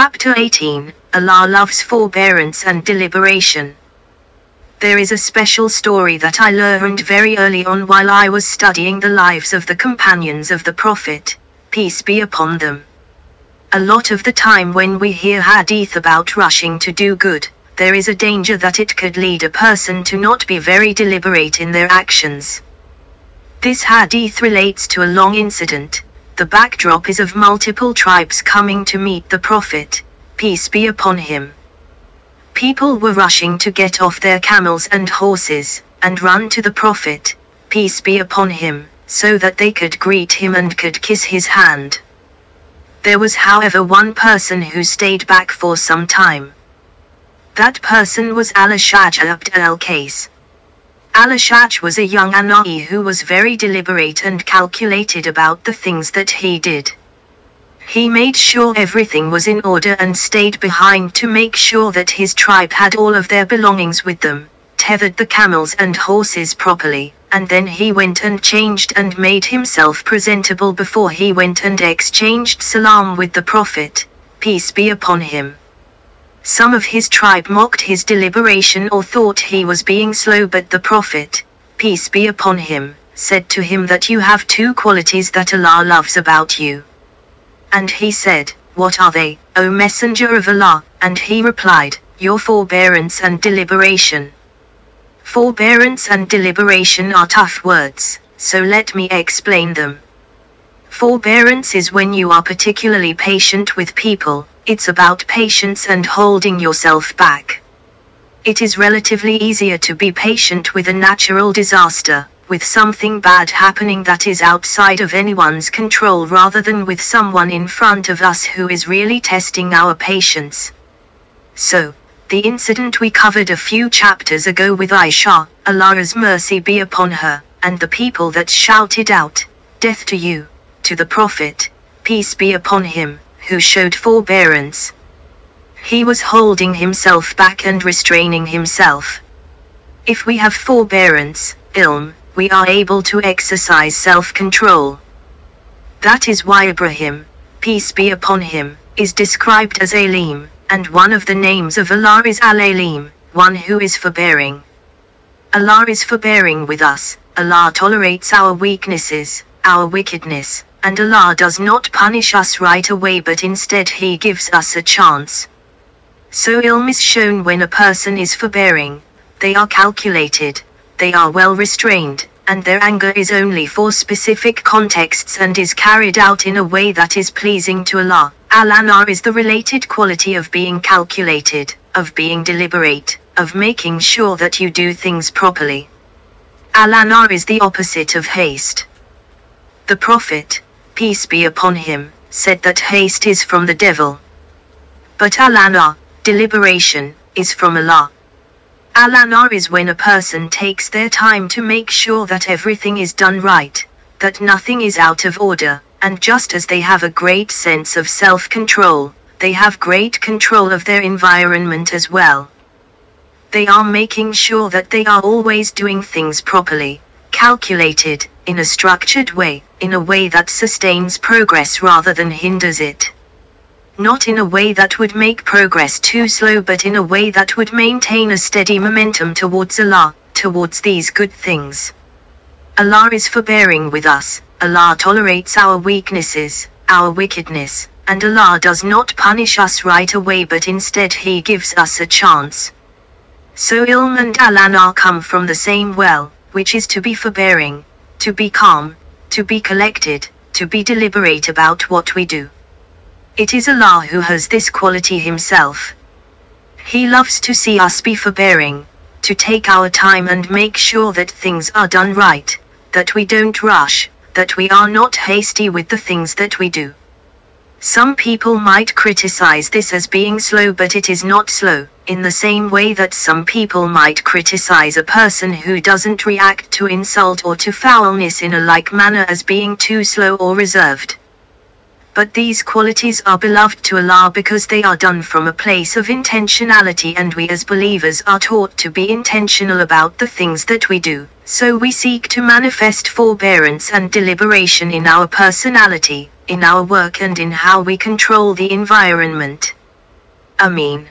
Chapter 18 Allah loves forbearance and deliberation. There is a special story that I learned very early on while I was studying the lives of the companions of the Prophet, peace be upon them. A lot of the time when we hear hadith about rushing to do good, there is a danger that it could lead a person to not be very deliberate in their actions. This hadith relates to a long incident. The backdrop is of multiple tribes coming to meet the Prophet, peace be upon him. People were rushing to get off their camels and horses, and run to the Prophet, peace be upon him, so that they could greet him and could kiss his hand. There was however one person who stayed back for some time. That person was Al-Ashaj Abd al-Qais. Al-Ashaj was a young Ana'i who was very deliberate and calculated about the things that he did. He made sure everything was in order and stayed behind to make sure that his tribe had all of their belongings with them, tethered the camels and horses properly, and then he went and changed and made himself presentable before he went and exchanged salam with the Prophet, peace be upon him. Some of his tribe mocked his deliberation or thought he was being slow but the Prophet, peace be upon him, said to him that you have two qualities that Allah loves about you. And he said, What are they, O Messenger of Allah? And he replied, Your forbearance and deliberation. Forbearance and deliberation are tough words, so let me explain them. Forbearance is when you are particularly patient with people, it's about patience and holding yourself back. It is relatively easier to be patient with a natural disaster, with something bad happening that is outside of anyone's control rather than with someone in front of us who is really testing our patience. So, the incident we covered a few chapters ago with Aisha, Allah's mercy be upon her, and the people that shouted out, Death to you, to the Prophet, peace be upon him, who showed forbearance. He was holding himself back and restraining himself. If we have forbearance, hilm, we are able to exercise self-control. That is why Ibrahim, peace be upon him, is described as Halim, and one of the names of Allah is Al-Halim, one who is forbearing. Allah is forbearing with us, Allah tolerates our weaknesses, our wickedness, and Allah does not punish us right away but instead He gives us a chance. So hilm is shown when a person is forbearing, they are calculated, they are well restrained, and their anger is only for specific contexts and is carried out in a way that is pleasing to Allah. Al-Anah is the related quality of being calculated, of being deliberate, of making sure that you do things properly. Al-Anah is the opposite of haste. The Prophet, peace be upon him, said that haste is from the devil. But Al-Anah, deliberation, is from Allah. Al-Anah is when a person takes their time to make sure that everything is done right, that nothing is out of order, and just as they have a great sense of self-control, they have great control of their environment as well. They are making sure that they are always doing things properly, calculated, in a structured way, in a way that sustains progress rather than hinders it. Not in a way that would make progress too slow but in a way that would maintain a steady momentum towards Allah, towards these good things. Allah is forbearing with us, Allah tolerates our weaknesses, our wickedness, and Allah does not punish us right away but instead He gives us a chance. So hilm and al-anah come from the same well, which is to be forbearing, to be calm, to be collected, to be deliberate about what we do. It is Allah who has this quality Himself. He loves to see us be forbearing, to take our time and make sure that things are done right, that we don't rush, that we are not hasty with the things that we do. Some people might criticize this as being slow, but it is not slow, in the same way that some people might criticize a person who doesn't react to insult or to foulness in a like manner as being too slow or reserved. But these qualities are beloved to Allah because they are done from a place of intentionality, and we as believers are taught to be intentional about the things that we do. So we seek to manifest forbearance and deliberation in our personality, in our work, and in how we control the environment. Ameen.